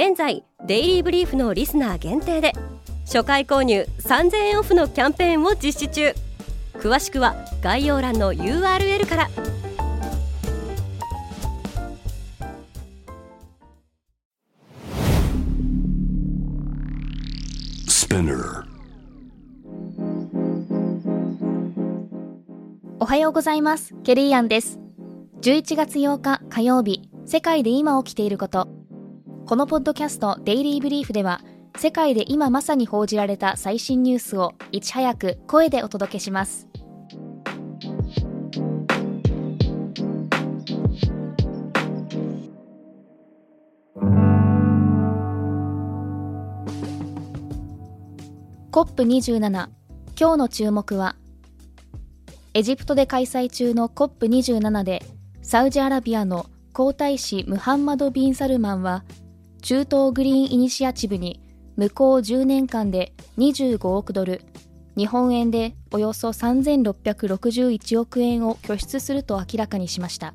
現在デイリーブリーフのリスナー限定で初回購入3000円オフのキャンペーンを実施中。詳しくは概要欄の URL から。おはようございます。ケリーアンです。11月8日火曜日世界で今起きていることこのポッドキャストデイリーブリーフでは世界で今まさに報じられた最新ニュースをいち早く声でお届けします。COP27 今日の注目はエジプトで開催中の COP27 でサウジアラビアの皇太子ムハンマド・ビン・サルマンは中東グリーンイニシアチブに向こう10年間で25億ドル、日本円でおよそ3661億円を拠出すると明らかにしました。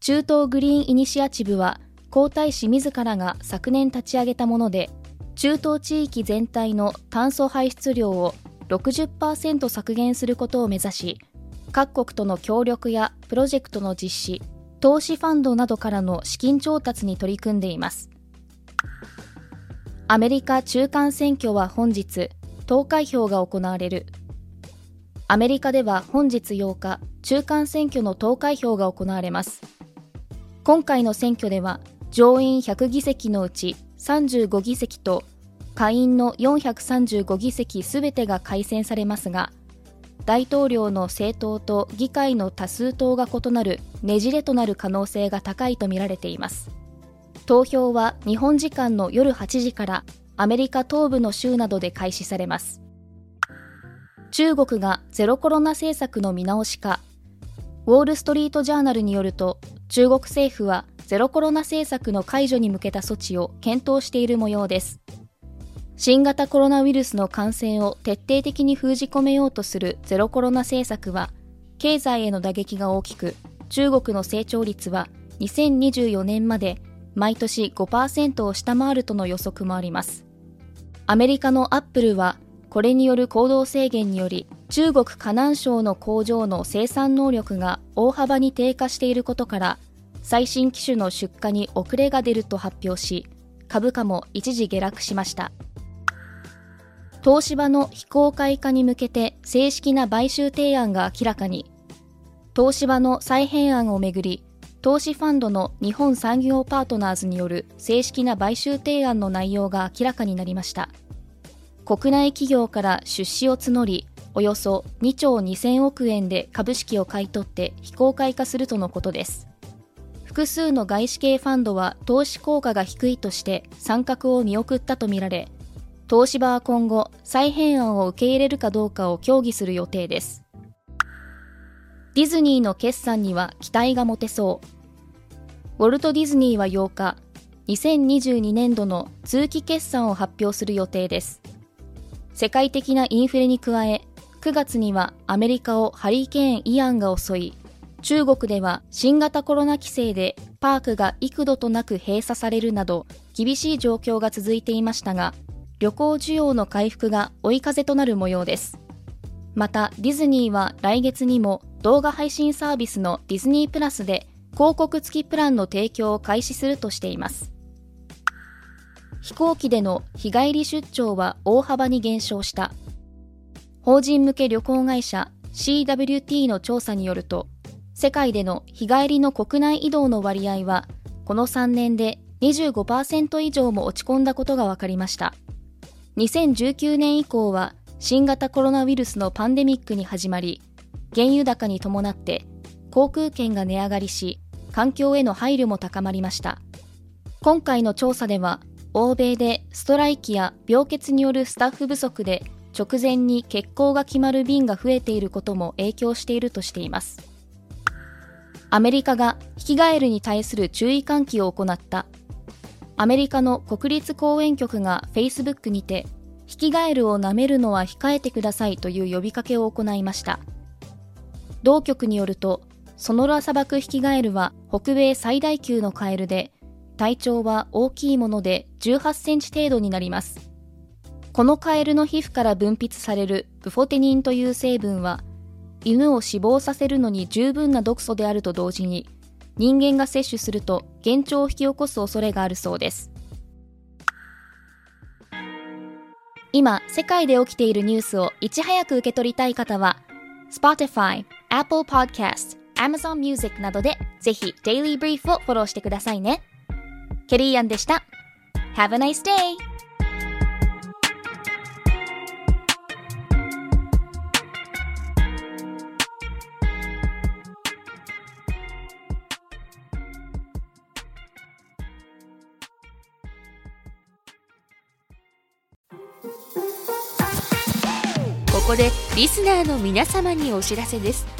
中東グリーンイニシアチブは皇太子自らが昨年立ち上げたもので、中東地域全体の炭素排出量を60%削減することを目指し、各国との協力やプロジェクトの実施、投資ファンドなどからの資金調達に取り組んでいます。アメリカ中間選挙は本日、投開票が行われる。アメリカでは本日8日、中間選挙の投開票が行われます。今回の選挙では、上院100議席のうち35議席と下院の435議席すべてが改選されますが、大統領の政党と議会の多数党が異なるねじれとなる可能性が高いとみられています。投票は日本時間の夜8時からアメリカ東部の州などで開始されます。中国がゼロコロナ政策の見直しか、ウォール・ストリート・ジャーナルによると、中国政府はゼロコロナ政策の解除に向けた措置を検討している模様です。新型コロナウイルスの感染を徹底的に封じ込めようとするゼロコロナ政策は、経済への打撃が大きく、中国の成長率は2024年まで毎年5%を下回るとの予測もあります。アメリカのアップルは、これによる行動制限により、中国河南省の工場の生産能力が大幅に低下していることから、最新機種の出荷に遅れが出ると発表し、株価も一時下落しました。東芝の非公開化に向けて正式な買収提案が明らかに、東芝の再編案をめぐり、投資ファンドの日本産業パートナーズによる正式な買収提案の内容が明らかになりました。国内企業から出資を募りおよそ2兆2000億円で株式を買い取って非公開化するとのことです。複数の外資系ファンドは投資効果が低いとして参画を見送ったとみられ東芝は今後再編案を受け入れるかどうかを協議する予定です。ディズニーの決算には期待が持てそう。ウォルト・ディズニーは8日、2022年度の通期決算を発表する予定です。世界的なインフレに加え、9月にはアメリカをハリケーン・イアンが襲い、中国では新型コロナ規制でパークが幾度となく閉鎖されるなど厳しい状況が続いていましたが、旅行需要の回復が追い風となる模様です。またディズニーは来月にも動画配信サービスのディズニープラスで広告付きプランの提供を開始するとしています。飛行機での日帰り出張は大幅に減少した。法人向け旅行会社 CWT の調査によると、世界での日帰りの国内移動の割合は、この3年で25%以上も落ち込んだことが分かりました。2019年以降は新型コロナウイルスのパンデミックに始まり、原油高に伴って航空券が値上がりし、環境への配慮も高まりました。今回の調査では、欧米でストライキや病欠によるスタッフ不足で直前に欠航が決まる便が増えていることも影響しているとしています。アメリカがヒキガエルに対する注意喚起を行ったアメリカの国立公園局が Facebook にてヒキガエルを舐めるのは控えてくださいという呼びかけを行いました同局によるとソノラ砂漠ヒキガエルは北米最大級のカエルで体長は大きいもので18センチ程度になります。このカエルの皮膚から分泌されるブフォテニンという成分は犬を死亡させるのに十分な毒素であると同時に人間が摂取すると幻聴を引き起こす恐れがあるそうです。今世界で起きているニュースをいち早く受け取りたい方は Spotify、Apple Podcast、Amazon Music などでぜひ Daily Brief をフォローしてくださいねケリーアンでした Have a nice day! ここでリスナーの皆様にお知らせです